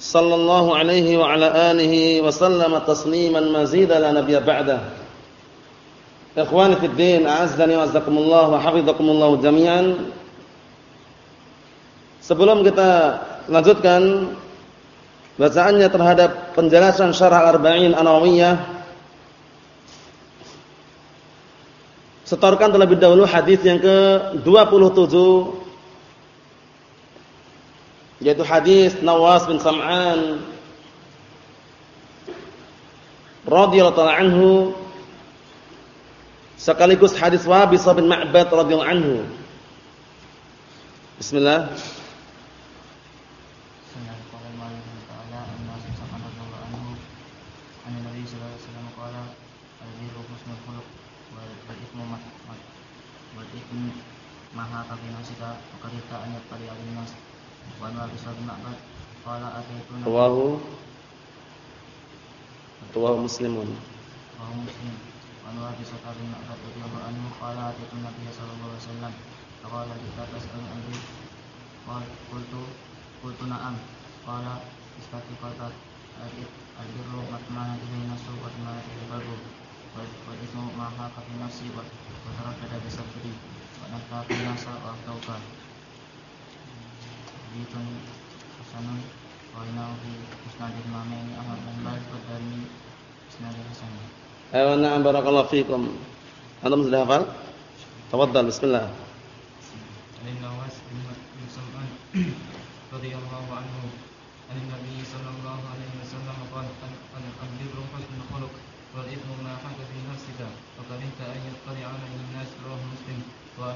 sallallahu alaihi wa ala alihi wa sallama tasliman mazida la nabiyya ba'da. Ikhwani fid din, a'azzani wa azzakumullah wa hafizakumullah jami'an. Sebelum kita lanjutkan bacaannya terhadap penjelasan syarah Arba'in An-Nawawiyah setorkan terlebih dahulu hadis yang ke-27 yaitu hadis Nawas bin Sam'an radhiyallahu anhu sekaligus hadis Wabisah bin Ma'bad radhiyallahu anhu. Bismillah. Maha kafi nasika wa karita an yattali al-nas rawahu rawahu muslimun rawahu muslim. Wa qala ataitu nabiy sallallahu alaihi wasallam. Qala kita tas'al an qala qultu qultu na'am. Qala istaqi qala al-birru matmana ilayhi nasu matmana ilayhi qalbu. Wa ismu maha kafi nafsi wa nasa wa tauba hadithun hasanun wa inahu fi musnadil mamaini ahmad bin bal wa darmi musnadil hasan ayo na'am barakallahu fikum antum sudah hafal tafaddal bismillah An Nawas bin Sam'an radhiyallahu anhu an Nabi sallallahu alaihi wasallam qala al-birru husnul khuluq wal ithmu ma haka fi nafsika wa karihta an yattali'a 'alayhi an-nas rawahu muslim وعن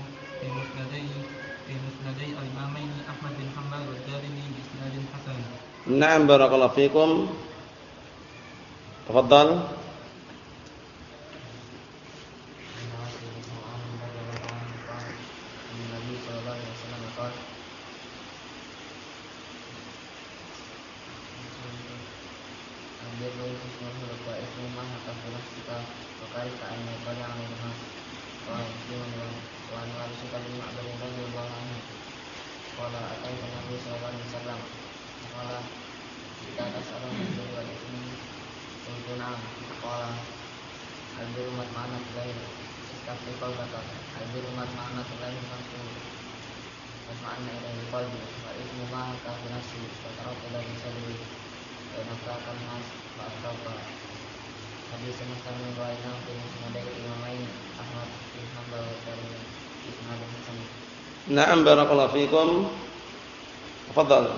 نعم بارك الله فيكم. تفضل. Na'am barakallahu fikum. Tafadhal.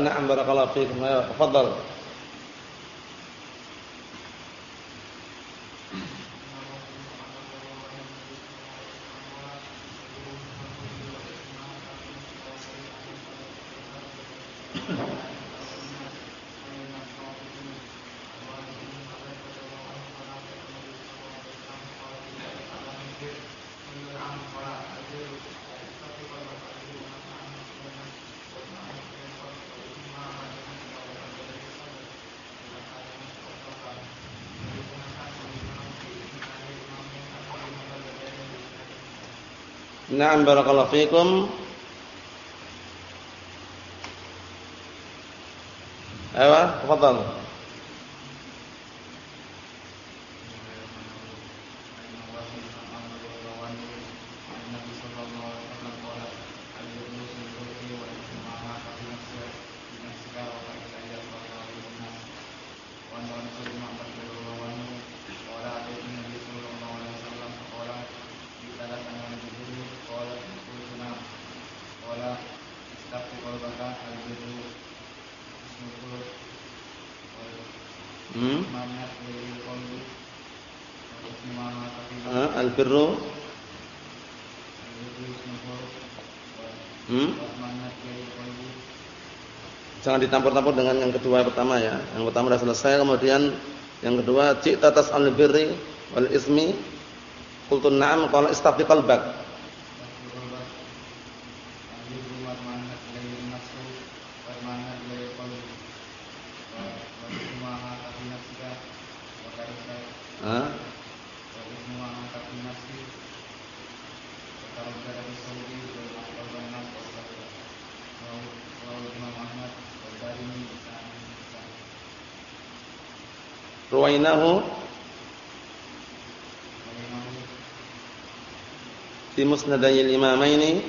Ayo na'am barakallahu fiikum. Ayo, tafadhal. Na'am barakallahu fikum. Ayo, tafadhal. Jangan ditampur-tampur dengan yang kedua pertama ya. Yang pertama sudah selesai, kemudian yang kedua cita tas al-birri wal ismi qultu na'am qala istafti qalbak. Ruwainahu fi musnadayil imamaini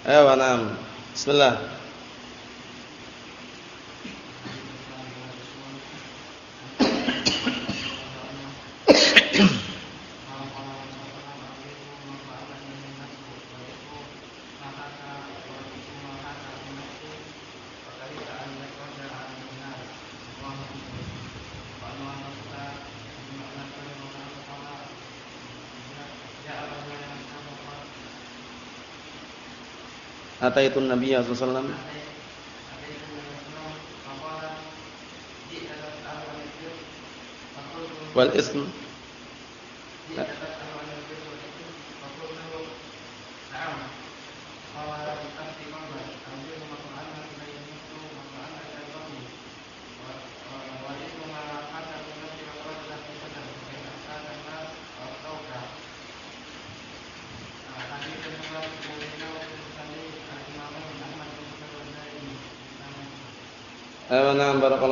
Ayo, na'am. Bismillah. Ataitun Nabi sallallahu alaihi wasallam. Wal ism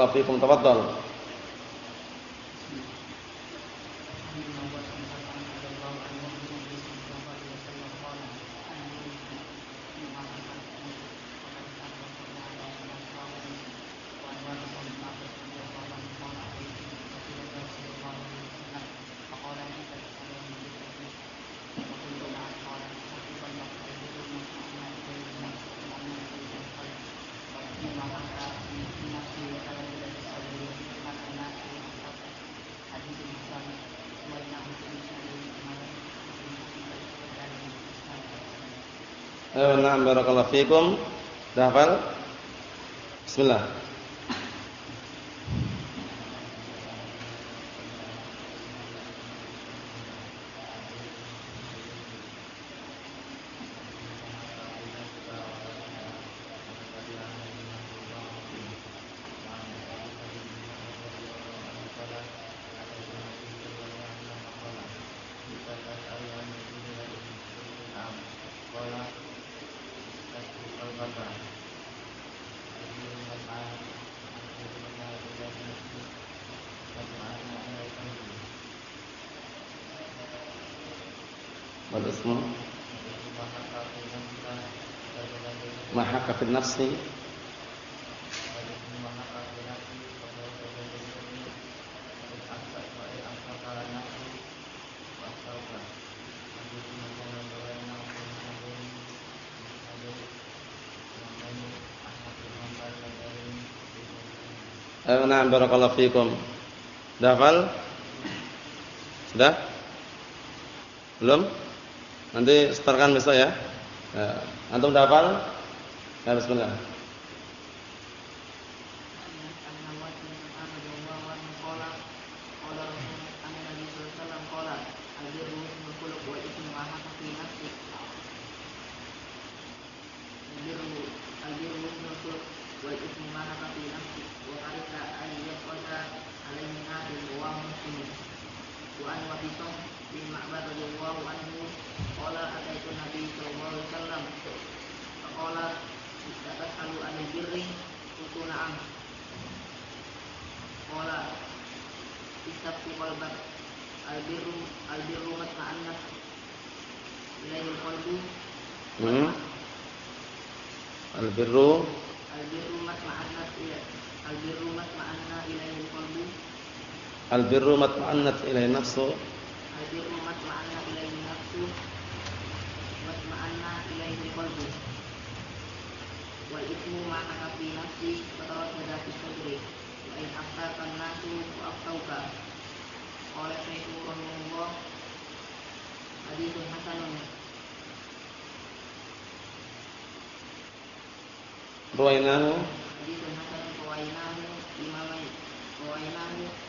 barakallahu fikum tafadhal. Na'am barakallahu fikum. Dah hafal? Bismillah. النفس Eh, nah, barakallahu fikum. Dah hafal? Sudah? Belum? Nanti setorkan besok ya. ya. Antum udah hafal? Ya, bismillah. Wa an sahabat albirru albirru matma'annat ilaihi qalbu hmm. albirru albirru matma'annat albirru matma'anna ilaihi qalbu albirru matma'annat ilaihi nafsu. Albirru matma'anna ilaihi nafsu matma'anna ilaihi qalbu wal ismu ma fi nafsi wa tawaddada fi sadri wa in aftaka an-nasu wa aftauka qala shaykhu rahimahullah hadithun hasanun. Ruwainahu hadithun hasanun ruwainahu imamai ruwainahu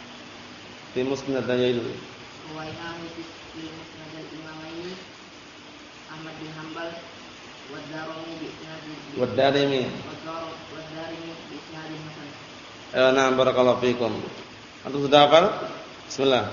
fi musnadayil ruwainahu fi musnadil imamaini Ahmad bin Hanbal wa Darimi bi isnadin Wadarimi wa Darimi bi isnadin hasan Eh, nah, barakallahu fikum. Antum sudah hafal? Bismillah.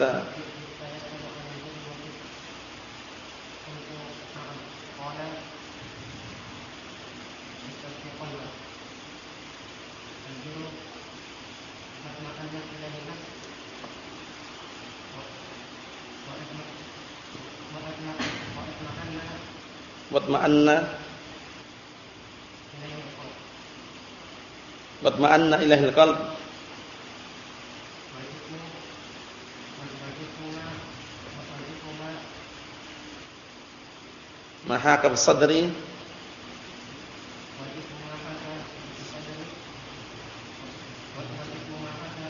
Jita watma'anna watma'anna ilahil qalb mahaka sadri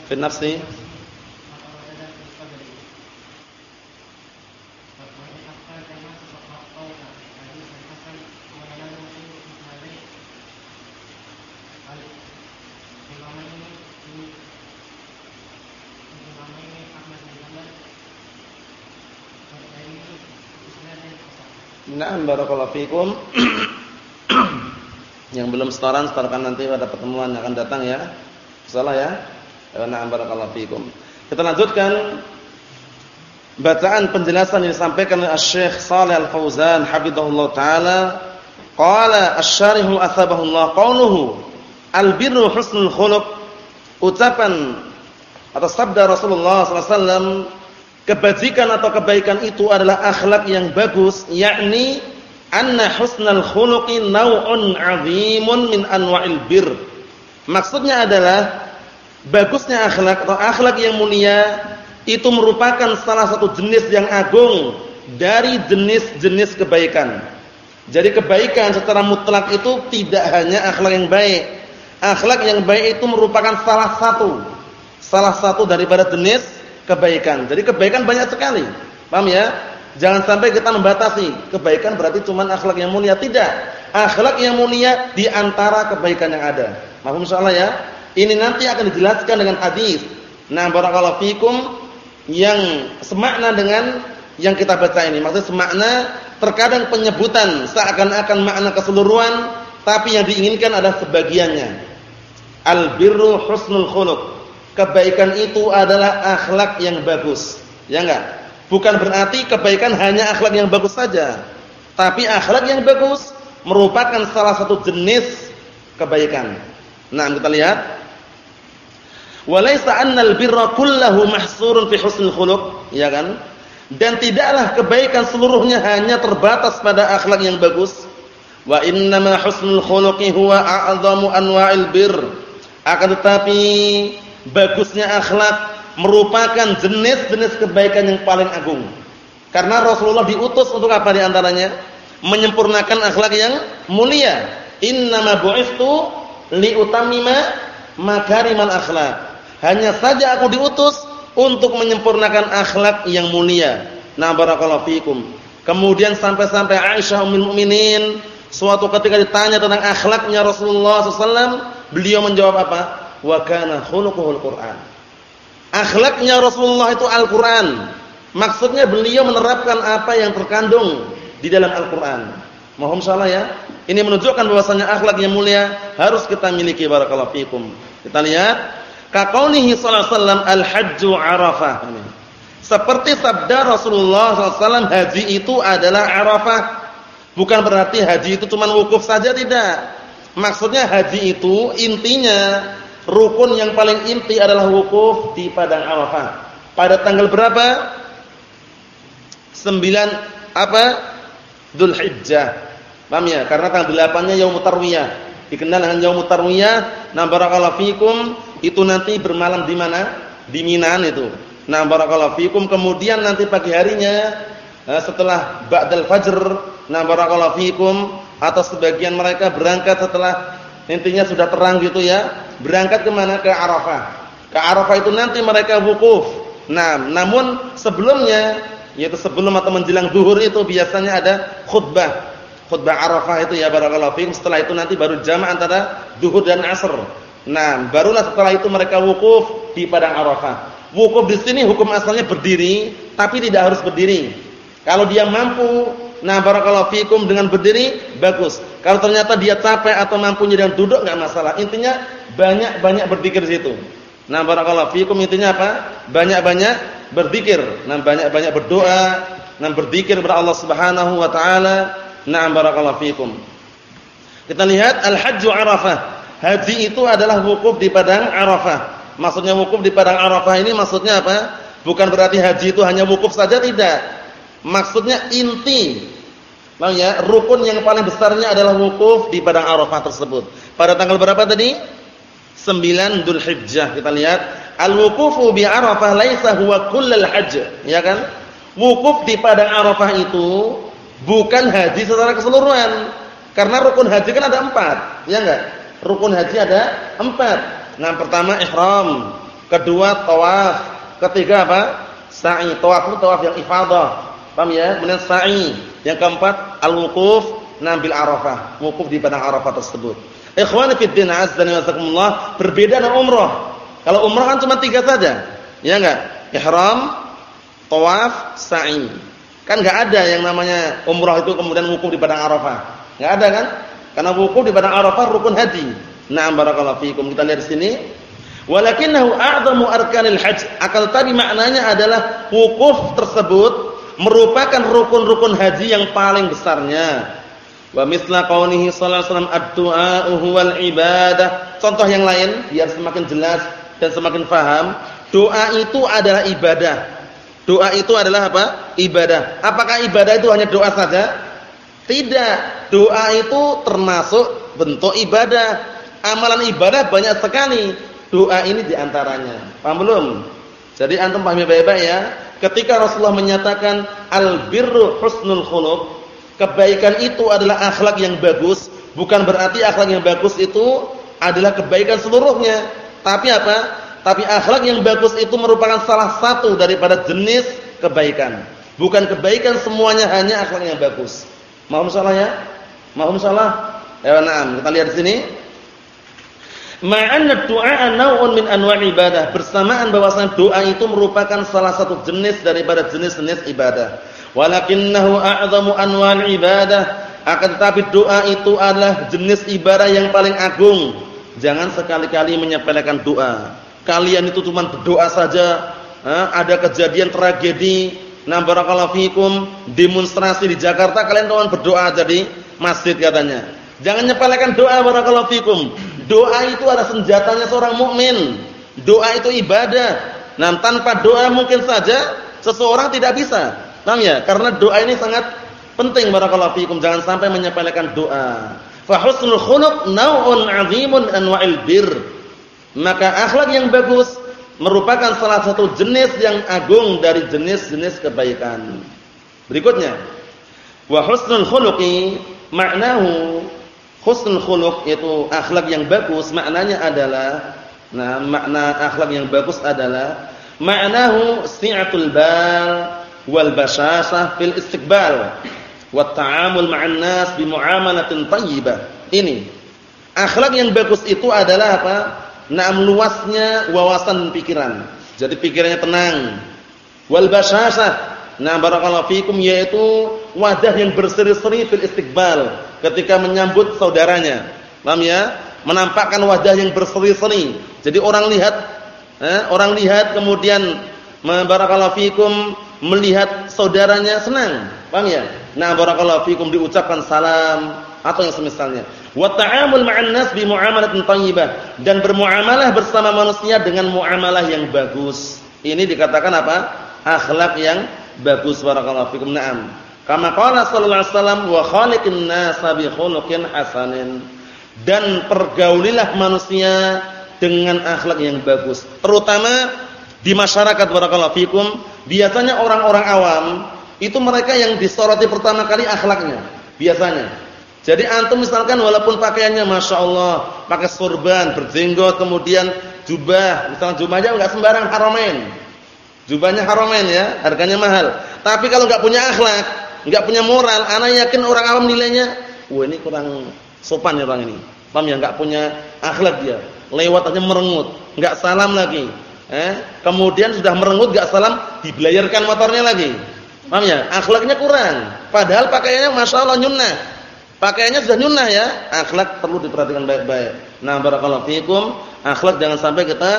fi nafsi barakallahu fikum. yang belum setoran setorkan nanti pada pertemuan yang akan datang ya. Salah ya. Na'am barakallahu fikum. Kita lanjutkan bacaan penjelasan yang disampaikan oleh Syekh Shalih Al-Fauzan hafizahullah taala. Qala asy-syarihu athabahullah qauluhu al-birru husnul khuluq. Ucapan atau sabda Rasulullah wasallam kebajikan atau kebaikan itu adalah akhlak yang bagus yakni anna husnal khuluqi naw'un 'azimun min anwa'il bir maksudnya adalah bagusnya akhlak atau akhlak yang mulia itu merupakan salah satu jenis yang agung dari jenis-jenis kebaikan jadi kebaikan secara mutlak itu tidak hanya akhlak yang baik akhlak yang baik itu merupakan salah satu salah satu daripada jenis kebaikan. Jadi kebaikan banyak sekali. Paham ya? Jangan sampai kita membatasi kebaikan berarti cuma akhlak yang mulia. Tidak. Akhlak yang mulia di antara kebaikan yang ada. Paham insyaallah ya? Ini nanti akan dijelaskan dengan hadis. Nah, barakallahu fikum yang semakna dengan yang kita baca ini. Maksudnya semakna terkadang penyebutan seakan-akan makna keseluruhan tapi yang diinginkan adalah sebagiannya. Al birru husnul khuluq kebaikan itu adalah akhlak yang bagus. Ya enggak? Bukan berarti kebaikan hanya akhlak yang bagus saja. Tapi akhlak yang bagus merupakan salah satu jenis kebaikan. Nah, kita lihat. Walaysa annal birra kullahu mahsurun fi husnil khuluq, ya kan? Dan tidaklah kebaikan seluruhnya hanya terbatas pada akhlak yang bagus. Wa innama husnul khuluqi huwa a'zamu anwa'il bir. Akan tetapi bagusnya akhlak merupakan jenis-jenis kebaikan yang paling agung. Karena Rasulullah diutus untuk apa di antaranya? Menyempurnakan akhlak yang mulia. Innama bu'istu liutammima makarimal akhlak. Hanya saja aku diutus untuk menyempurnakan akhlak yang mulia. Nah, barakallahu fikum. Kemudian sampai-sampai Aisyah ummul mukminin suatu ketika ditanya tentang akhlaknya Rasulullah SAW, beliau menjawab apa? wa kana khuluquhul Qur'an. Akhlaknya Rasulullah itu Al-Qur'an. Maksudnya beliau menerapkan apa yang terkandung di dalam Al-Qur'an. Mohon salah ya. Ini menunjukkan bahwasanya akhlak yang mulia harus kita miliki barakallahu fikum. Kita lihat kaqaulihi sallallahu al-hajju Arafah. Seperti sabda Rasulullah SAW haji itu adalah Arafah. Bukan berarti haji itu cuma wukuf saja tidak. Maksudnya haji itu intinya rukun yang paling inti adalah wukuf di padang Arafah. Pada tanggal berapa? 9 apa? Dzulhijjah. Paham ya? Karena tanggal 8-nya Yaumut Tarwiyah. Dikenal dengan Yaumut Tarwiyah. Nah, barakallahu fikum itu nanti bermalam di mana? Di Minan itu. Nah, barakallahu fikum kemudian nanti pagi harinya eh, setelah ba'dal fajr, nah barakallahu fikum atau sebagian mereka berangkat setelah intinya sudah terang gitu ya, berangkat ke mana? Ke Arafah. Ke Arafah itu nanti mereka wukuf. Nah, namun sebelumnya yaitu sebelum atau menjelang zuhur itu biasanya ada khutbah. Khutbah Arafah itu ya barakallahu fikum. Setelah itu nanti baru jamaah antara zuhur dan asr. Nah, barulah setelah itu mereka wukuf di padang Arafah. Wukuf di sini hukum asalnya berdiri, tapi tidak harus berdiri. Kalau dia mampu Nah, barakallahu fikum dengan berdiri bagus. Kalau ternyata dia capek atau mampunya dengan duduk enggak masalah. Intinya banyak-banyak berzikir di situ. Nah, barakallahu fikum intinya apa? Banyak-banyak berzikir. Nah, banyak-banyak berdoa, nah berzikir kepada Allah Subhanahu wa taala. Nah, barakallahu fikum. Kita lihat al-hajju Arafah. Haji itu adalah wukuf di padang Arafah. Maksudnya wukuf di padang Arafah ini maksudnya apa? Bukan berarti haji itu hanya wukuf saja tidak Maksudnya inti. Makanya rukun yang paling besarnya adalah wukuf di padang Arafah tersebut. Pada tanggal berapa tadi? 9 Dzulhijjah. Kita lihat, al-wuqufu bi Arafah laisa huwa kullal hajj, ya kan? Wukuf di padang Arafah itu bukan haji secara keseluruhan. Karena rukun haji kan ada empat, ya enggak? Rukun haji ada empat. Nah, pertama ihram, kedua tawaf, ketiga apa? Sa'i. Tawaf itu tawaf yang ifadah. Paham ya? Kemudian sa'i. Yang keempat al-wuquf nabil Arafah, wukuf di padang Arafah tersebut. Ikhwani fi din azza wa jazakumullah, berbeda dengan umrah. Kalau umrah kan cuma tiga saja. Ya enggak? Ihram, tawaf, sa'i. Kan enggak ada yang namanya umrah itu kemudian wukuf di padang Arafah. Enggak ada kan? Karena wukuf di padang Arafah rukun haji. Na'am barakallahu fikum. Kita lihat di sini. Walakinnahu a'zamu arkanil hajj. Akal tadi maknanya adalah wukuf tersebut merupakan rukun-rukun haji yang paling besarnya. Wa misla qaulihi sallallahu alaihi wasallam ad-du'a'u wal ibadah. Contoh yang lain biar semakin jelas dan semakin faham, doa itu adalah ibadah. Doa itu adalah apa? Ibadah. Apakah ibadah itu hanya doa saja? Tidak. Doa itu termasuk bentuk ibadah. Amalan ibadah banyak sekali. Doa ini di antaranya. Paham belum? Jadi antum pahami baik-baik ya. Ketika Rasulullah menyatakan al-birru husnul khuluq, kebaikan itu adalah akhlak yang bagus, bukan berarti akhlak yang bagus itu adalah kebaikan seluruhnya. Tapi apa? Tapi akhlak yang bagus itu merupakan salah satu daripada jenis kebaikan. Bukan kebaikan semuanya hanya akhlak yang bagus. Mohon salah ya? Mohon salah? Ya, na'am. Kita lihat di sini. Ma'anna du'a naw'un min anwa' ibadah. Bersamaan bahwasanya doa itu merupakan salah satu jenis daripada jenis-jenis ibadah. Walakinnahu a'zamu anwa'il ibadah. Akan tetapi doa itu adalah jenis ibadah yang paling agung. Jangan sekali-kali menyepelekan doa. Kalian itu cuma berdoa saja. ada kejadian tragedi, nah barakallahu fikum, demonstrasi di Jakarta kalian cuma berdoa jadi masjid katanya. Jangan nyepelekan doa barakallahu fikum. Doa itu adalah senjatanya seorang mukmin. Doa itu ibadah. Nah, tanpa doa mungkin saja seseorang tidak bisa. Paham ya? Karena doa ini sangat penting barakallahu fikum. Jangan sampai menyepelekan doa. Fa husnul khuluq naw'un 'azimun anwa'il bir. Maka akhlak yang bagus merupakan salah satu jenis yang agung dari jenis-jenis kebaikan. Berikutnya, wa husnul khuluqi ma'nahu Husnul khuluq itu akhlak yang bagus maknanya adalah nah makna akhlak yang bagus adalah maknahu si'atul bal wal bashashah fil istiqbal wat ta'amul ma'an nas bi muamalatin thayyibah. Ini akhlak yang bagus itu adalah apa? Naam luasnya wawasan pikiran. Jadi pikirannya tenang. Wal bashashah Nah, barakallahu fikum yaitu wajah yang berseri-seri fil istiqbal ketika menyambut saudaranya. Paham ya? Menampakkan wajah yang berseri-seri. Jadi orang lihat eh, orang lihat kemudian barakallahu fikum melihat saudaranya senang. Paham ya? Nah, barakallahu fikum diucapkan salam atau yang semisalnya. Wa ta'amul ma'an nas bi muamalatin thayyibah dan bermuamalah bersama manusia dengan muamalah yang bagus. Ini dikatakan apa? Akhlak yang bagus barakallahu fikum. Naam. Kama qala sallallahu alaihi wasallam wa khaliqin nasa bi khuluqin hasanin. Dan pergaulilah manusia dengan akhlak yang bagus. Terutama di masyarakat barakallahu fikum, biasanya orang-orang awam itu mereka yang disoroti pertama kali akhlaknya, biasanya. Jadi antum misalkan walaupun pakaiannya masya Allah, pakai sorban, berjenggot, kemudian jubah, misalnya jubahnya enggak sembarang haromen, jubahnya haromen ya, harganya mahal. Tapi kalau enggak punya akhlak, enggak punya moral, anak yakin orang awam nilainya, wah ini kurang sopan ya orang ini. Paham ya? Enggak punya akhlak dia, lewat aja merengut, enggak salam lagi. Eh, kemudian sudah merengut enggak salam, dibelayarkan motornya lagi. Paham ya? Akhlaknya kurang. Padahal pakaiannya masya Allah nyunnah. Pakaiannya sudah nyunnah ya, akhlak perlu diperhatikan baik-baik. Nah, barakallahu fikum, akhlak jangan sampai kita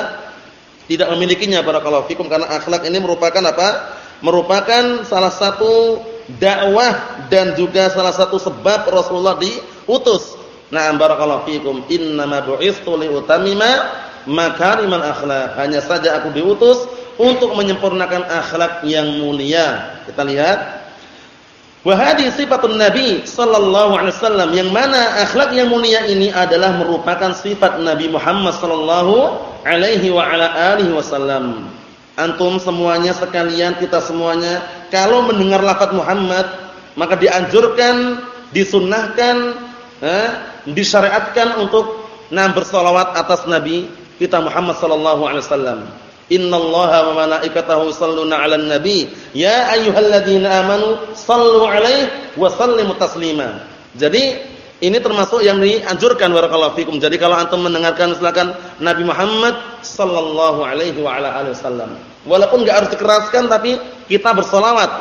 tidak memilikinya barakallahu fikum karena akhlak ini merupakan apa? Merupakan salah satu dakwah dan juga salah satu sebab Rasulullah diutus. Nah, barakallahu fikum, innama bu'istu liutamima makarimal akhlak. Hanya saja aku diutus untuk menyempurnakan akhlak yang mulia. Kita lihat Wa hadhihi sifatun Nabi sallallahu alaihi wasallam yang mana akhlak yang mulia ini adalah merupakan sifat Nabi Muhammad sallallahu alaihi wa ala alihi wasallam. Antum semuanya sekalian kita semuanya kalau mendengar lafaz Muhammad maka dianjurkan, disunnahkan, eh, disyariatkan untuk nah bersolawat atas Nabi kita Muhammad sallallahu alaihi wasallam. Innallaha wa malaikatahu yusholluna 'alan nabi ya ayyuhalladzina amanu shallu 'alaihi wa sallimu taslima. Jadi ini termasuk yang dianjurkan barakallahu fikum. Jadi kalau antum mendengarkan silakan Nabi Muhammad sallallahu alaihi wa ala alihi wasallam. Walaupun enggak harus dikeraskan tapi kita bersolawat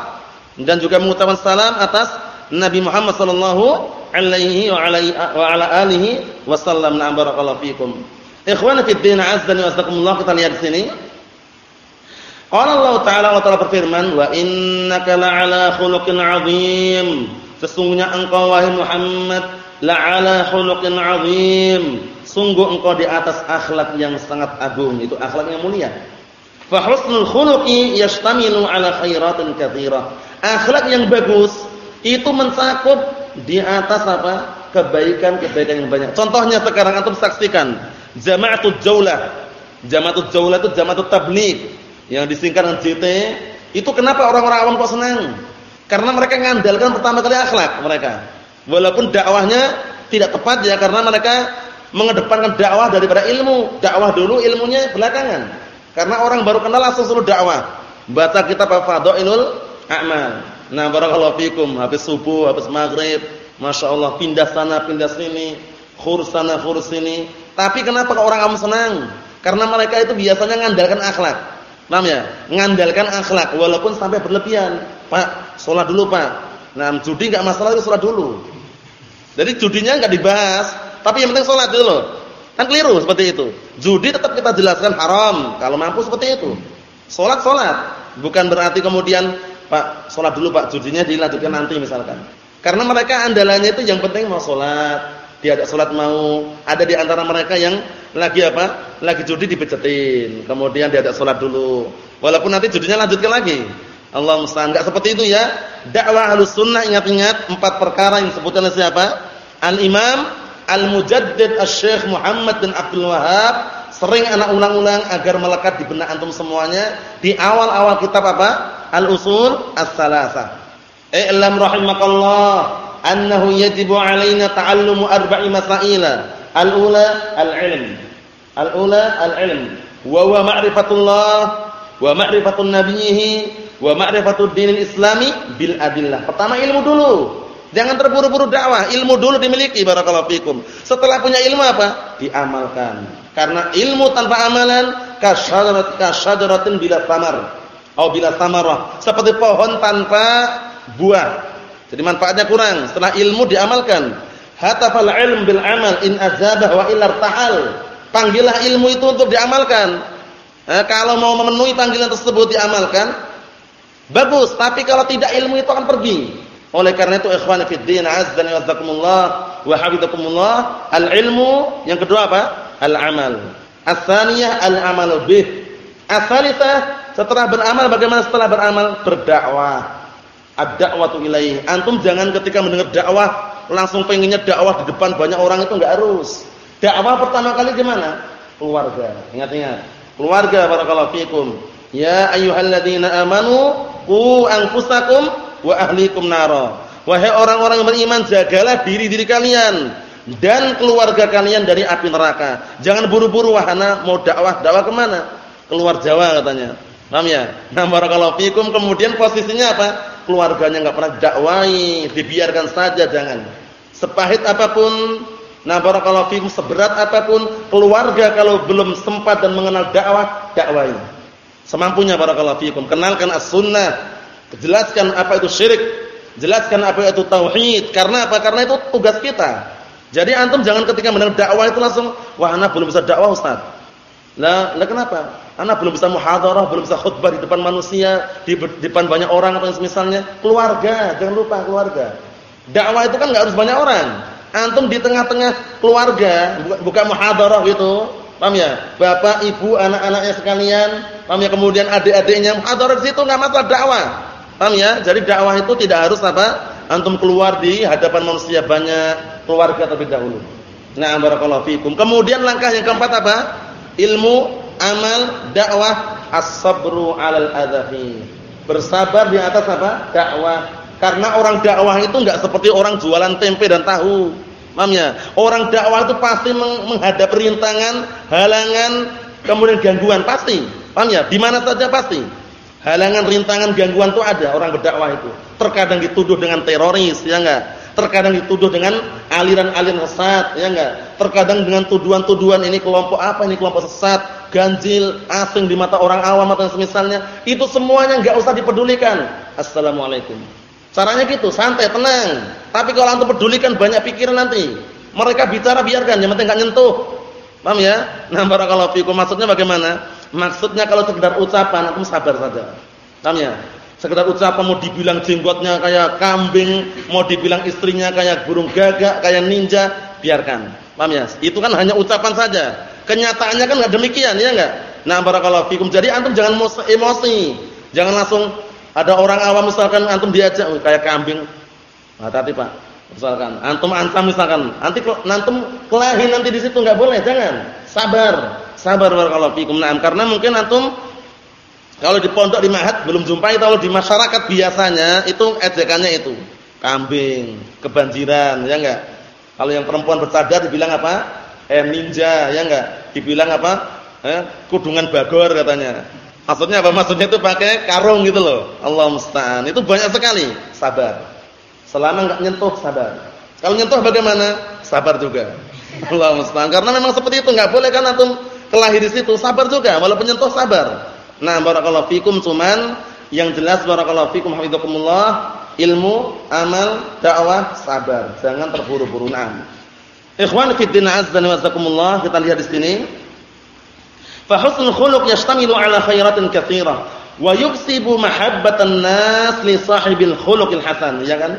dan juga mengucapkan salam atas Nabi Muhammad sallallahu alaihi wa ala alihi wasallam. Na'am barakallahu fikum. Ikhwana fi din azza wa kita lihat di sini. Qala Allah Ta'ala Allah Ta'ala berfirman, "Wa innaka la'ala khuluqin 'adzim." Sesungguhnya engkau wahai Muhammad la'ala khuluqin 'adzim. Sungguh engkau di atas akhlak yang sangat agung, itu akhlak yang mulia. Fa husnul khuluqi yastamilu 'ala khairatin katsira. Akhlak yang bagus itu mencakup di atas apa? kebaikan-kebaikan yang banyak. Contohnya sekarang antum saksikan Jama'atul Jaulah. Jama'atul Jaulah itu jama'atul tabligh yang disingkat dengan JT, itu kenapa orang-orang awam kok senang? Karena mereka ngandalkan pertama kali akhlak mereka. Walaupun dakwahnya tidak tepat ya karena mereka mengedepankan dakwah daripada ilmu. Dakwah dulu, ilmunya belakangan. Karena orang baru kenal langsung suruh dakwah. Baca kitab Fadhailul A'mal. Nah, barakallahu fikum, habis subuh, habis maghrib, Masya Allah pindah sana, pindah sini, khurus sana, khurus sini. Tapi kenapa orang awam senang? Karena mereka itu biasanya mengandalkan akhlak. Paham ya? Mengandalkan akhlak walaupun sampai berlebihan. Pak, sholat dulu, Pak. Nah, judi enggak masalah itu sholat dulu. Jadi judinya enggak dibahas, tapi yang penting sholat dulu. Kan keliru seperti itu. Judi tetap kita jelaskan haram kalau mampu seperti itu. Sholat sholat, bukan berarti kemudian Pak sholat dulu Pak, judinya dilanjutkan nanti misalkan. Karena mereka andalannya itu yang penting mau sholat, dia ada sholat mau, ada di antara mereka yang lagi apa? Lagi judi dipecetin. Kemudian dia ada sholat dulu. Walaupun nanti judinya lanjutkan lagi. Allah musta'an. Enggak seperti itu ya. Dakwah Ahlus Sunnah ingat-ingat empat perkara yang disebutkan oleh siapa? Al-Imam Al-Mujaddid Asy-Syaikh Muhammad bin Abdul Wahab sering anak ulang-ulang agar melekat di benak antum semuanya di awal-awal kitab apa? Al-Usul As-Salasah. I'lam rahimakallah annahu yajibu alaina ta'allumu arba'i masaila. Al-ula al-ilm. Al-ula al-ilm. Wa huwa ma'rifatullah wa ma'rifatun nabiyhi wa ma'rifatud dinil islami bil adillah. Pertama ilmu dulu. Jangan terburu-buru dakwah, ilmu dulu dimiliki barakallahu fikum. Setelah punya ilmu apa? Diamalkan. Karena ilmu tanpa amalan kasyadarat kasyadaratin bila tamar. Au bila samarah, seperti pohon tanpa buah. Jadi manfaatnya kurang. Setelah ilmu diamalkan. Hatafal ilm bil amal in azabah wa illar ta'al. Panggillah ilmu itu untuk diamalkan. Nah, kalau mau memenuhi panggilan tersebut diamalkan, bagus. Tapi kalau tidak ilmu itu akan pergi. Oleh karena itu ikhwan azza wa jazakumullah wa hafizakumullah, al-ilmu yang kedua apa? Al-amal. Ats-tsaniyah al-amal bih. Ats-tsalitsah setelah beramal bagaimana setelah beramal? Berdakwah. Ad-da'watu ilaih. Antum jangan ketika mendengar dakwah langsung pengennya dakwah di depan banyak orang itu enggak harus. Dakwah pertama kali gimana? Keluarga. Ingat-ingat. Keluarga barakallahu fikum. Ya ayyuhalladzina amanu qu anfusakum wa ahlikum nara. Wahai orang-orang yang beriman, jagalah diri-diri kalian dan keluarga kalian dari api neraka. Jangan buru-buru wahana mau dakwah, dakwah ke mana? Keluar Jawa katanya. Paham ya? Nah, barakallahu fikum kemudian posisinya apa? Keluarganya enggak pernah dakwai, dibiarkan saja jangan. Sepahit apa pun, nah barakallahu fikum seberat apa pun, keluarga kalau belum sempat dan mengenal dakwah, dakwai. Semampunya barakallahu fikum. Kenalkan as-sunnah, Jelaskan apa itu syirik, jelaskan apa itu tauhid. Karena apa? Karena itu tugas kita. Jadi antum jangan ketika mendengar dakwah itu langsung, wah anak belum bisa dakwah Ustaz. Lah, lah kenapa? Anak belum bisa muhadharah, belum bisa khutbah di depan manusia, di, depan banyak orang atau misalnya keluarga, jangan lupa keluarga. Dakwah itu kan enggak harus banyak orang. Antum di tengah-tengah keluarga, buka muhadharah gitu. Paham ya? Bapak, ibu, anak-anaknya sekalian, paham ya? Kemudian adik-adiknya muhadharah di situ enggak masalah dakwah. Paham ya? Jadi dakwah itu tidak harus apa? Antum keluar di hadapan manusia banyak, keluarga terlebih dahulu. Nah, barakallahu fikum. Kemudian langkah yang keempat apa? Ilmu, amal, dakwah, as-sabru 'alal adzafi. Bersabar di atas apa? Dakwah. Karena orang dakwah itu enggak seperti orang jualan tempe dan tahu. Paham ya? Orang dakwah itu pasti menghadapi rintangan, halangan, kemudian gangguan pasti. Paham ya? Di mana saja pasti. Halangan, rintangan, gangguan itu ada orang berdakwah itu. Terkadang dituduh dengan teroris, ya enggak? Terkadang dituduh dengan aliran-aliran sesat, ya enggak? Terkadang dengan tuduhan-tuduhan ini kelompok apa ini kelompok sesat, ganjil, asing di mata orang awam atau semisalnya. Itu semuanya enggak usah dipedulikan. Assalamualaikum. Caranya gitu, santai, tenang. Tapi kalau antum pedulikan banyak pikiran nanti. Mereka bicara biarkan, yang penting enggak nyentuh. Paham ya? Nah, barakallahu fikum. Maksudnya bagaimana? Maksudnya kalau sekedar ucapan antum sabar saja. Paham ya? Sekedar ucapan mau dibilang jenggotnya kayak kambing, mau dibilang istrinya kayak burung gagak, kayak ninja, biarkan. Paham ya? Itu kan hanya ucapan saja. Kenyataannya kan enggak demikian, ya enggak? Nah, barakallahu fikum. Jadi antum jangan emosi. Jangan langsung ada orang awam misalkan antum diajak oh, kayak kambing. Hati-hati, Pak. Misalkan antum antam misalkan, nanti antum kelahi nanti di situ enggak boleh, jangan. Sabar. Sabar barakallahu fikum. Naam, karena mungkin antum kalau di pondok di mahat belum jumpai kalau di masyarakat biasanya itu ejekannya itu kambing, kebanjiran, ya enggak? Kalau yang perempuan bercadar dibilang apa? Eh ninja, ya enggak? Dibilang apa? Eh, kudungan bagor katanya. Maksudnya apa? Maksudnya itu pakai karung gitu loh. Allah musta'an. Itu banyak sekali. Sabar. Selama enggak nyentuh, sabar. Kalau nyentuh bagaimana? Sabar juga. Allah musta'an. Karena memang seperti itu enggak boleh kan antum kelahir di situ, sabar juga walaupun nyentuh sabar. Nah, barakallahu fikum cuman yang jelas barakallahu fikum hafizakumullah, ilmu, amal, dakwah, sabar. Jangan terburu-buru. Naam. Ikhwan fi din azza wa kita lihat di sini. Fa husnul khuluq yashtamilu ala khairatin katsirah wa yuksibu mahabbatan nas li sahibil khuluqil hasan, ya kan?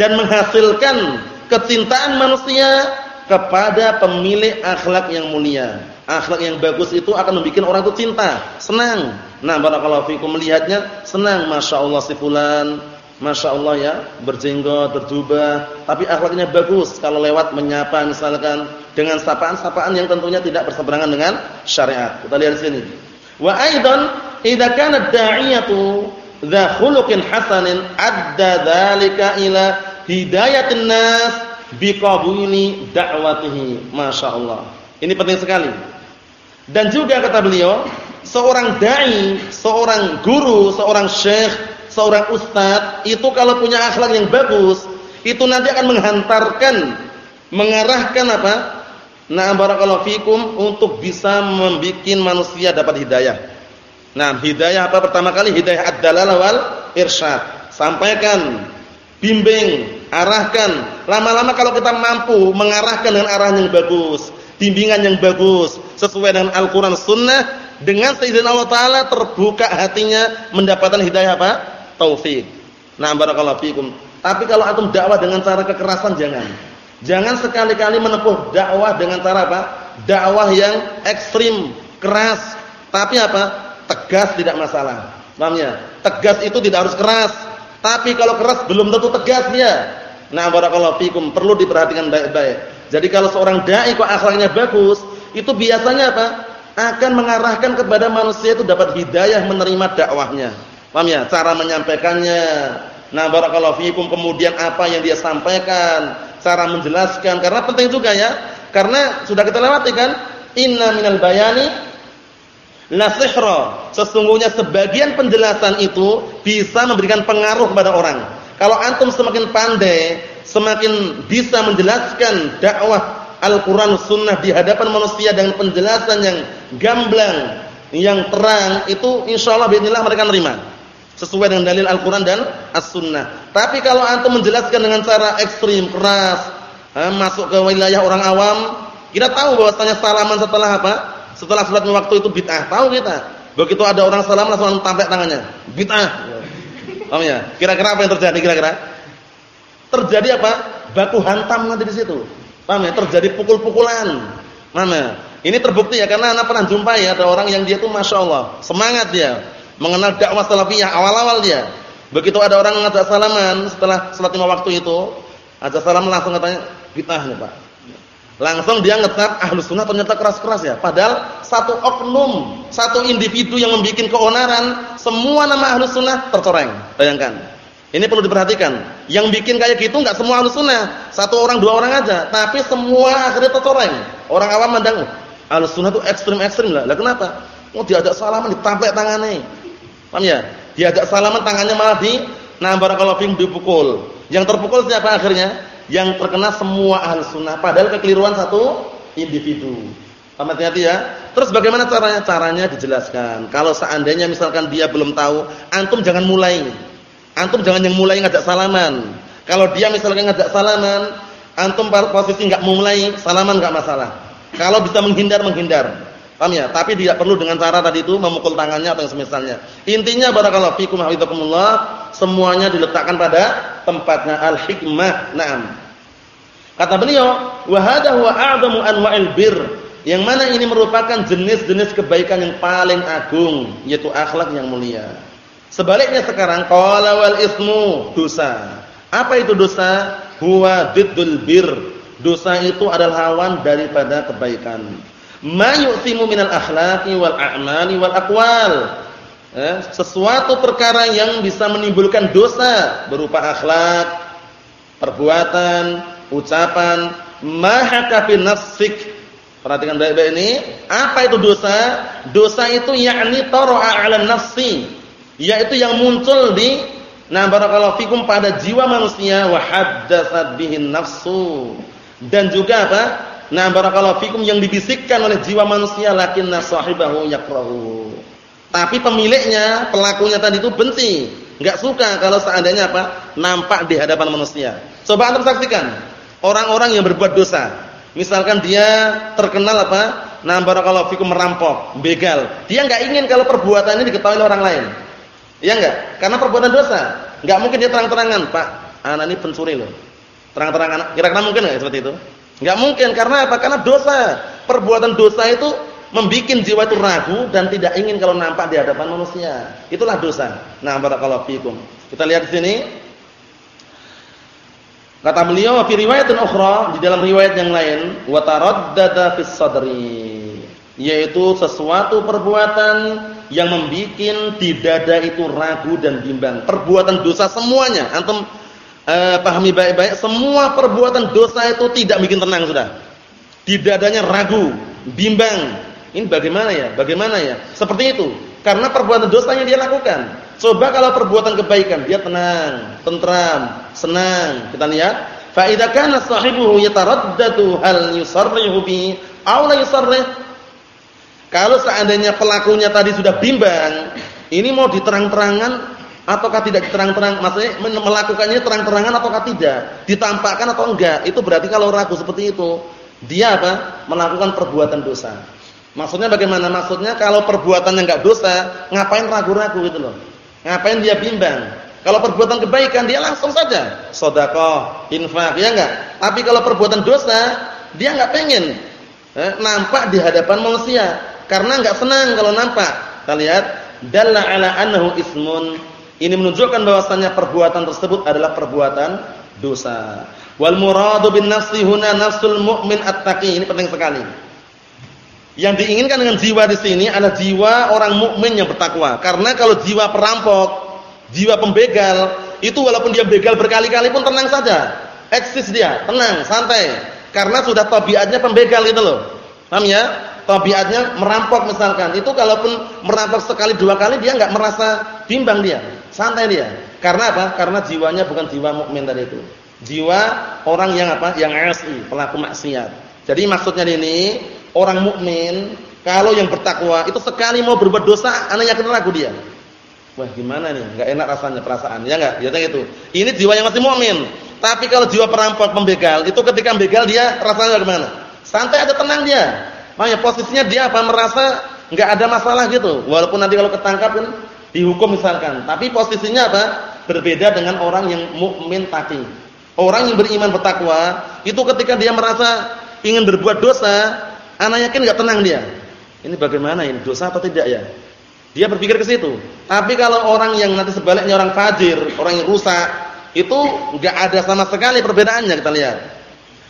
Dan menghasilkan kecintaan manusia kepada pemilik akhlak yang mulia akhlak yang bagus itu akan membuat orang itu cinta, senang. Nah, barakallahu fikum melihatnya senang, Masya Allah si fulan, Masya Allah ya, berjenggot, berjubah, tapi akhlaknya bagus kalau lewat menyapa misalkan dengan sapaan-sapaan yang tentunya tidak berseberangan dengan syariat. Kita lihat sini. Wa aidan idza kana ad-da'iyatu dha khuluqin hasanin adda dzalika ila hidayatin nas biqabuli da'watihi. Masya Allah. Ini penting sekali. Dan juga kata beliau, seorang dai, seorang guru, seorang syekh, seorang ustadz itu kalau punya akhlak yang bagus, itu nanti akan menghantarkan, mengarahkan apa? Nah, barakallahu fikum untuk bisa membuat manusia dapat hidayah. Nah, hidayah apa pertama kali? Hidayah ad-dalalah wal irsyad. Sampaikan, bimbing, arahkan. Lama-lama kalau kita mampu mengarahkan dengan arah yang bagus, bimbingan yang bagus, sesuai dengan Al-Qur'an Sunnah, dengan seizin Allah taala terbuka hatinya mendapatkan hidayah apa? Taufik. Nah, barakallahu fikum. Tapi kalau antum dakwah dengan cara kekerasan jangan. Jangan sekali-kali menempuh dakwah dengan cara apa? Dakwah yang ekstrim, keras. Tapi apa? Tegas tidak masalah. Paham ya? Tegas itu tidak harus keras. Tapi kalau keras belum tentu tegas dia. Nah, barakallahu fikum, perlu diperhatikan baik-baik. Jadi kalau seorang dai kok akhlaknya bagus, itu biasanya apa? Akan mengarahkan kepada manusia itu dapat hidayah menerima dakwahnya. Paham ya? Cara menyampaikannya. Nah, barakallahu fikum kemudian apa yang dia sampaikan, cara menjelaskan karena penting juga ya. Karena sudah kita lewati kan, inna minal bayani la. Sesungguhnya sebagian penjelasan itu bisa memberikan pengaruh kepada orang. Kalau antum semakin pandai, semakin bisa menjelaskan dakwah Al-Qur'an Sunnah di hadapan manusia dengan penjelasan yang gamblang, yang terang, itu insyaallah bismillah mereka nerima sesuai dengan dalil Al-Qur'an dan As-Sunnah. Tapi kalau antum menjelaskan dengan cara ekstrim, keras, masuk ke wilayah orang awam, kita tahu bahwasanya salaman setelah apa? Setelah salat waktu itu bid'ah. Tahu kita. Begitu ada orang salam langsung tampek tangannya. Bid'ah. Paham ya? Kira-kira apa yang terjadi kira-kira? Terjadi apa? Baku hantam nanti di situ. Paham ya? Terjadi pukul-pukulan. Mana? Ini terbukti ya karena anak pernah jumpai ya ada orang yang dia tuh masya Allah semangat dia mengenal dakwah salafiyah awal-awal dia. Begitu ada orang ngajak salaman setelah salat lima waktu itu, ajak salam langsung katanya bid'ah nih, Pak. Langsung dia ngetap ahlu sunnah ternyata keras-keras ya. Padahal satu oknum, satu individu yang membuat keonaran, semua nama ahlu sunnah tercoreng. Bayangkan. Ini perlu diperhatikan. Yang bikin kayak gitu nggak semua ahlu sunnah. Satu orang, dua orang aja. Tapi semua akhirnya tercoreng. Orang awam mandang, ahlu sunnah itu ekstrim-ekstrim lah. Lah kenapa? Oh diajak salaman ditampek tangannya. Paham ya? Diajak salaman tangannya malah di nah barakallahu fiikum dipukul. Yang terpukul siapa akhirnya? Yang terkena semua ahli sunnah padahal kekeliruan satu individu. Paham hati-hati ya. Terus bagaimana caranya? Caranya dijelaskan. Kalau seandainya misalkan dia belum tahu, antum jangan mulai. Antum jangan yang mulai ngajak salaman. Kalau dia misalkan ngajak salaman, antum posisi enggak mulai, salaman enggak masalah. Kalau bisa menghindar menghindar. Paham ya? Tapi tidak perlu dengan cara tadi itu memukul tangannya atau semisalnya. Intinya barakallahu fikum hafizakumullah, semuanya diletakkan pada tempatnya al-hikmah. Naam. Kata beliau, wa hadha huwa a'zamu anwa'il bir. Yang mana ini merupakan jenis-jenis kebaikan yang paling agung, yaitu akhlak yang mulia. Sebaliknya sekarang qala wal ismu dosa. Apa itu dosa? Huwa diddul bir. Dosa itu adalah lawan daripada kebaikan ma yu'timu minal akhlaqi wal a'mali wal aqwal. Eh, sesuatu perkara yang bisa menimbulkan dosa berupa akhlak, perbuatan, ucapan, mahaka fi nafsik. Perhatikan baik-baik ini, apa itu dosa? Dosa itu yakni tara'a 'ala nafsi, yaitu yang muncul di nah barakallahu fikum pada jiwa manusia wa haddatsat bihin nafsu. Dan juga apa? Nah, barakallahu fikum yang dibisikkan oleh jiwa manusia lakinna sahibahu yakrahu. Tapi pemiliknya, pelakunya tadi itu benci, enggak suka kalau seandainya apa? nampak di hadapan manusia. Coba antum saksikan orang-orang yang berbuat dosa. Misalkan dia terkenal apa? Nah, barakallahu fikum merampok, begal. Dia enggak ingin kalau perbuatannya diketahui oleh orang lain. Iya enggak? Karena perbuatan dosa. Enggak mungkin dia terang-terangan, Pak, anak ini pencuri loh. Terang-terangan, kira-kira mungkin enggak seperti itu? Enggak mungkin karena apa? Karena dosa. Perbuatan dosa itu membuat jiwa itu ragu dan tidak ingin kalau nampak di hadapan manusia. Itulah dosa. Nah, barakallahu fikum. Kita lihat di sini. Kata beliau fi riwayatin ukhra di dalam riwayat yang lain wa taraddada fis sadri yaitu sesuatu perbuatan yang membuat di dada itu ragu dan bimbang. Perbuatan dosa semuanya antum eh, pahami baik-baik, semua perbuatan dosa itu tidak bikin tenang sudah. Di dadanya ragu, bimbang. Ini bagaimana ya? Bagaimana ya? Seperti itu. Karena perbuatan dosanya dia lakukan. Coba kalau perbuatan kebaikan, dia tenang, tentram, senang. Kita lihat, fa idza kana sahibuhu hal yusarrihu bi aw la yusarrih Kalau seandainya pelakunya tadi sudah bimbang, ini mau diterang-terangan ataukah tidak diterang-terang? Maksudnya melakukannya terang-terangan ataukah tidak? Ditampakkan atau enggak? Itu berarti kalau ragu seperti itu, dia apa? Melakukan perbuatan dosa. Maksudnya bagaimana? Maksudnya kalau perbuatannya enggak dosa, ngapain ragu-ragu gitu loh? Ngapain dia bimbang? Kalau perbuatan kebaikan dia langsung saja sedekah, infak, ya enggak? Tapi kalau perbuatan dosa, dia enggak pengen eh, nampak di hadapan manusia karena enggak senang kalau nampak. Kita lihat dalla ala annahu ismun. Ini menunjukkan bahwasannya perbuatan tersebut adalah perbuatan dosa. Wal muradu bin nafsi huna nafsul mu'min at-taqi. Ini penting sekali. Yang diinginkan dengan jiwa di sini adalah jiwa orang mukmin yang bertakwa. Karena kalau jiwa perampok, jiwa pembegal, itu walaupun dia begal berkali-kali pun tenang saja. Eksis dia, tenang, santai. Karena sudah tabiatnya pembegal itu loh. Paham ya? Tabiatnya merampok misalkan. Itu kalaupun merampok sekali dua kali dia enggak merasa bimbang dia. Santai dia. Karena apa? Karena jiwanya bukan jiwa mukmin tadi itu. Jiwa orang yang apa? Yang asi, pelaku maksiat. Jadi maksudnya ini orang mukmin kalau yang bertakwa itu sekali mau berbuat dosa, anak yakin ragu dia. Wah, gimana nih? Enggak enak rasanya perasaan. Ya enggak? Ya gitu. Ini jiwa yang masih mukmin. Tapi kalau jiwa perampok pembegal, itu ketika begal dia rasanya bagaimana? Santai ada tenang dia. Makanya posisinya dia apa merasa enggak ada masalah gitu. Walaupun nanti kalau ketangkap kan dihukum misalkan. Tapi posisinya apa? Berbeda dengan orang yang mukmin taqi. Orang yang beriman bertakwa, itu ketika dia merasa ingin berbuat dosa, anak yakin enggak tenang dia. Ini bagaimana ini? Dosa atau tidak ya? Dia berpikir ke situ. Tapi kalau orang yang nanti sebaliknya orang fajir, orang yang rusak, itu enggak ada sama sekali perbedaannya kita lihat.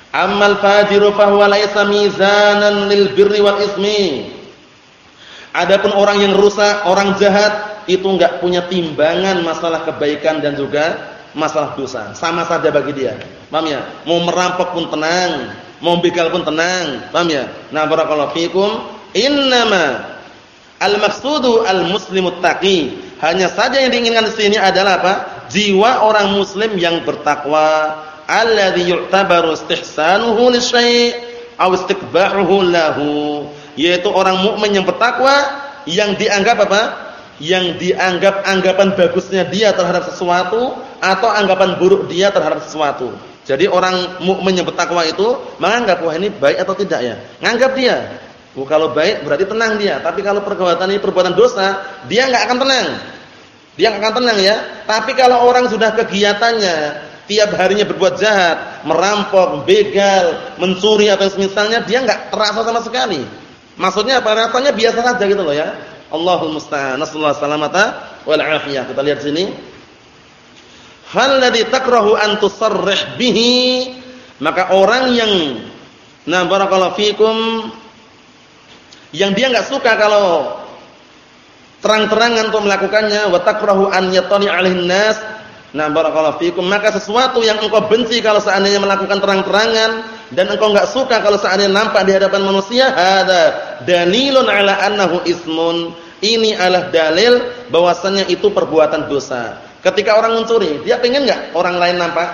Amal fajiru fahuwa laisa mizanan lil birri wal ismi. Adapun orang yang rusak, orang jahat itu enggak punya timbangan masalah kebaikan dan juga masalah dosa. Sama saja bagi dia. Paham ya? Mau merampok pun tenang, mau begal pun tenang. Paham ya? Nah, barakallahu fikum. Innama Al-maqsudu al-muslimut taqi. Hanya saja yang diinginkan di sini adalah apa? Jiwa orang muslim yang bertakwa, alladzi yu'tabaru istihsanuhu li syai' aw istiqbahuhu lahu. Yaitu orang mukmin yang bertakwa yang dianggap apa? Yang dianggap anggapan bagusnya dia terhadap sesuatu atau anggapan buruk dia terhadap sesuatu. Jadi orang mukmin yang bertakwa itu menganggap wah ini baik atau tidak ya? Nganggap dia Oh, kalau baik berarti tenang dia. Tapi kalau perbuatan ini perbuatan dosa, dia nggak akan tenang. Dia nggak akan tenang ya. Tapi kalau orang sudah kegiatannya tiap harinya berbuat jahat, merampok, begal, mencuri atau semisalnya, dia nggak terasa sama sekali. Maksudnya apa? Rasanya biasa saja gitu loh ya. Allahul musta'an. Nasallahu salamata wal afiyah. Kita lihat sini. Hal ladzi takrahu an tusarrih bihi maka orang yang nah barakallahu fikum yang dia nggak suka kalau terang-terangan untuk melakukannya wa takrahu an yatani 'alaihin nas nah barakallahu fikum. Maka sesuatu yang engkau benci kalau seandainya melakukan terang-terangan dan engkau nggak suka kalau seandainya nampak di hadapan manusia ada dalilun ala annahu ismun. Ini adalah dalil bahwasannya itu perbuatan dosa. Ketika orang mencuri dia pengen nggak orang lain nampak?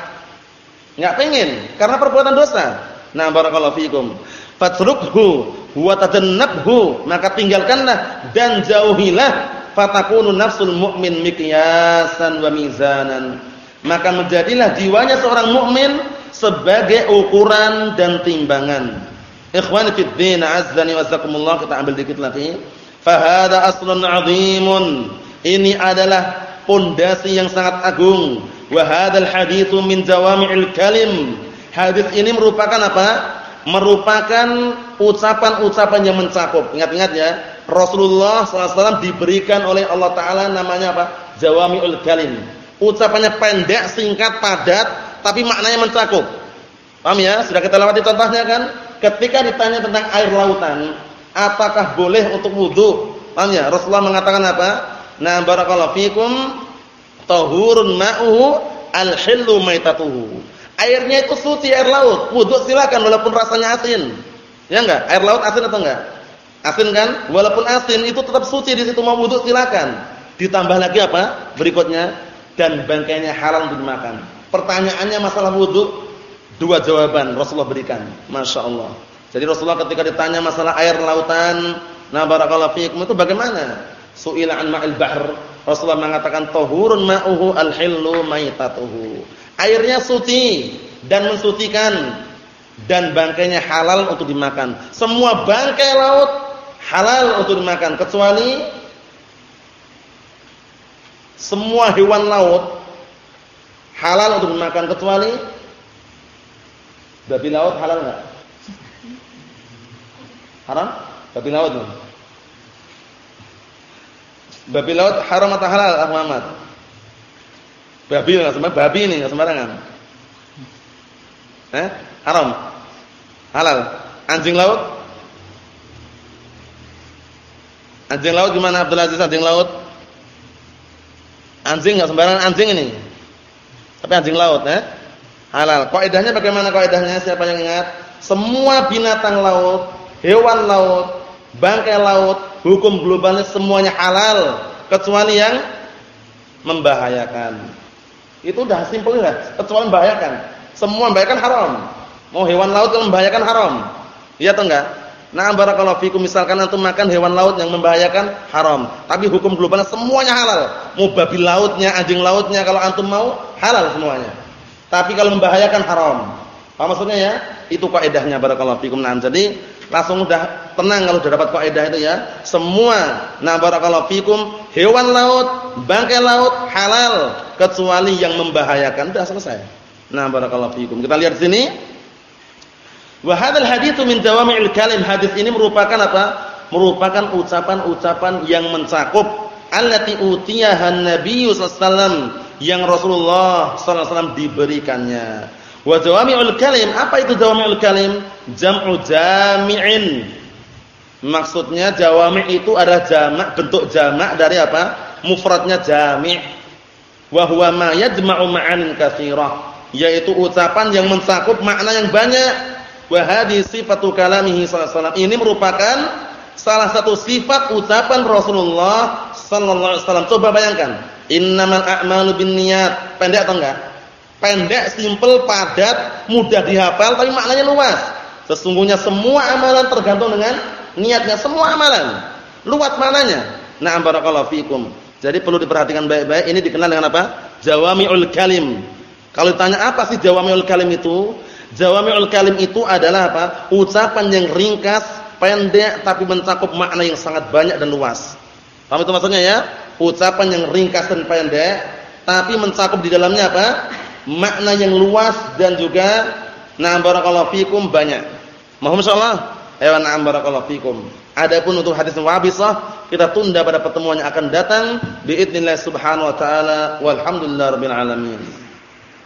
Nggak pengen karena perbuatan dosa. Nah barakallahu fikum. Fatrukhu wa tajannabhu maka tinggalkanlah dan jauhilah fatakunu nafsul mu'min miqyasan wa mizanan. Maka menjadilah jiwanya seorang mukmin sebagai ukuran dan timbangan. Ikhwani fid din azzani wasakumullah kita ambil dikit lagi. Fa hadha aslun 'azimun. Ini adalah pondasi yang sangat agung. Wa hadzal haditsu min jawami'il kalim. Hadis ini merupakan apa? Merupakan ucapan-ucapan yang mencakup. Ingat-ingat ya, Rasulullah SAW diberikan oleh Allah Taala namanya apa? Jawamiul Kalim. Ucapannya pendek, singkat, padat, tapi maknanya mencakup. Paham ya? Sudah kita lewati contohnya kan? Ketika ditanya tentang air lautan, apakah boleh untuk wudhu? Paham ya? Rasulullah mengatakan apa? Nah, barakallahu fikum, tahurun ma'uhu al-hillu maitatuhu Airnya itu suci air laut. Wudu silakan walaupun rasanya asin. Ya enggak? Air laut asin atau enggak? Asin kan? Walaupun asin itu tetap suci di situ mau wudu silakan. Ditambah lagi apa? Berikutnya dan bangkainya halal untuk dimakan. Pertanyaannya masalah wudu dua jawaban Rasulullah berikan. Masya Allah. Jadi Rasulullah ketika ditanya masalah air lautan, Nah, barakallahu fikum itu bagaimana? Su'ila an ma'il bahr. Rasulullah mengatakan tahurun ma'uhu al-hillu maitatuhu. Airnya suci dan mensucikan dan bangkainya halal untuk dimakan. Semua bangkai laut halal untuk dimakan kecuali semua hewan laut halal untuk dimakan kecuali babi laut halal enggak? Haram? Babi laut enggak? Babi laut haram atau halal, Ah Muhammad? Babi enggak sembarangan, babi ini enggak sembarangan. Eh? Haram. Halal. Anjing laut? Anjing laut gimana Abdul Aziz anjing laut? Anjing enggak sembarangan anjing ini. Tapi anjing laut, eh? Halal. Kaidahnya bagaimana kaidahnya? Siapa yang ingat? Semua binatang laut, hewan laut, bangkai laut, hukum globalnya semuanya halal kecuali yang membahayakan. Itu udah simpel ya, kecuali membahayakan. Semua membahayakan haram. Mau hewan laut yang membahayakan haram. Iya atau enggak? Nah, barakallahu fikum misalkan antum makan hewan laut yang membahayakan haram, tapi hukum global semuanya halal. Mau babi lautnya, anjing lautnya kalau antum mau halal semuanya. Tapi kalau membahayakan haram. Apa maksudnya ya? Itu kaidahnya barakallahu fikum. Nah, jadi langsung udah tenang kalau sudah dapat kaidah itu ya. Semua nah barakallahu fikum hewan laut, bangkai laut halal kecuali yang membahayakan. Sudah selesai. Nah, barakallahu fikum. Kita lihat sini. Wa hadzal haditsu min jawami'il kalim. Hadis ini merupakan apa? Merupakan ucapan-ucapan yang mencakup allati utiyaha Nabi sallallahu yang Rasulullah sallallahu diberikannya. Wa jawami'ul kalim, apa itu jawami'ul kalim? Jam'u jami'in. Maksudnya jawami' itu adalah jamak, bentuk jamak dari apa? Mufradnya jami'. Wa huwa ma yajma'u ma'anin katsirah, yaitu ucapan yang mencakup makna yang banyak Wa hadhihi sifatu kalamihi sallallahu Ini merupakan salah satu sifat ucapan Rasulullah sallallahu alaihi wasallam. Coba bayangkan, innamal a'malu binniyat. Pendek atau enggak? Pendek, simpel, padat, mudah dihafal tapi maknanya luas. Sesungguhnya semua amalan tergantung dengan niatnya, semua amalan. Luas maknanya. Na'am barakallahu fikum. Jadi perlu diperhatikan baik-baik. Ini dikenal dengan apa? Jawami'ul kalim. Kalau ditanya apa sih jawami'ul kalim itu? Jawami'ul kalim itu adalah apa? Ucapan yang ringkas, pendek tapi mencakup makna yang sangat banyak dan luas. Paham itu maksudnya ya? Ucapan yang ringkas dan pendek tapi mencakup di dalamnya apa? Makna yang luas dan juga na'am barakallahu fikum banyak. Mohon insyaallah. Ayo na'am barakallahu fikum. Adapun untuk hadis wabisah kita tunda pada pertemuan yang akan datang biidznillah subhanahu wa taala walhamdulillahirabbil alamin.